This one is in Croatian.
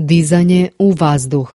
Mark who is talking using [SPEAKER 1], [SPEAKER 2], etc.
[SPEAKER 1] Dizanje u vazduh.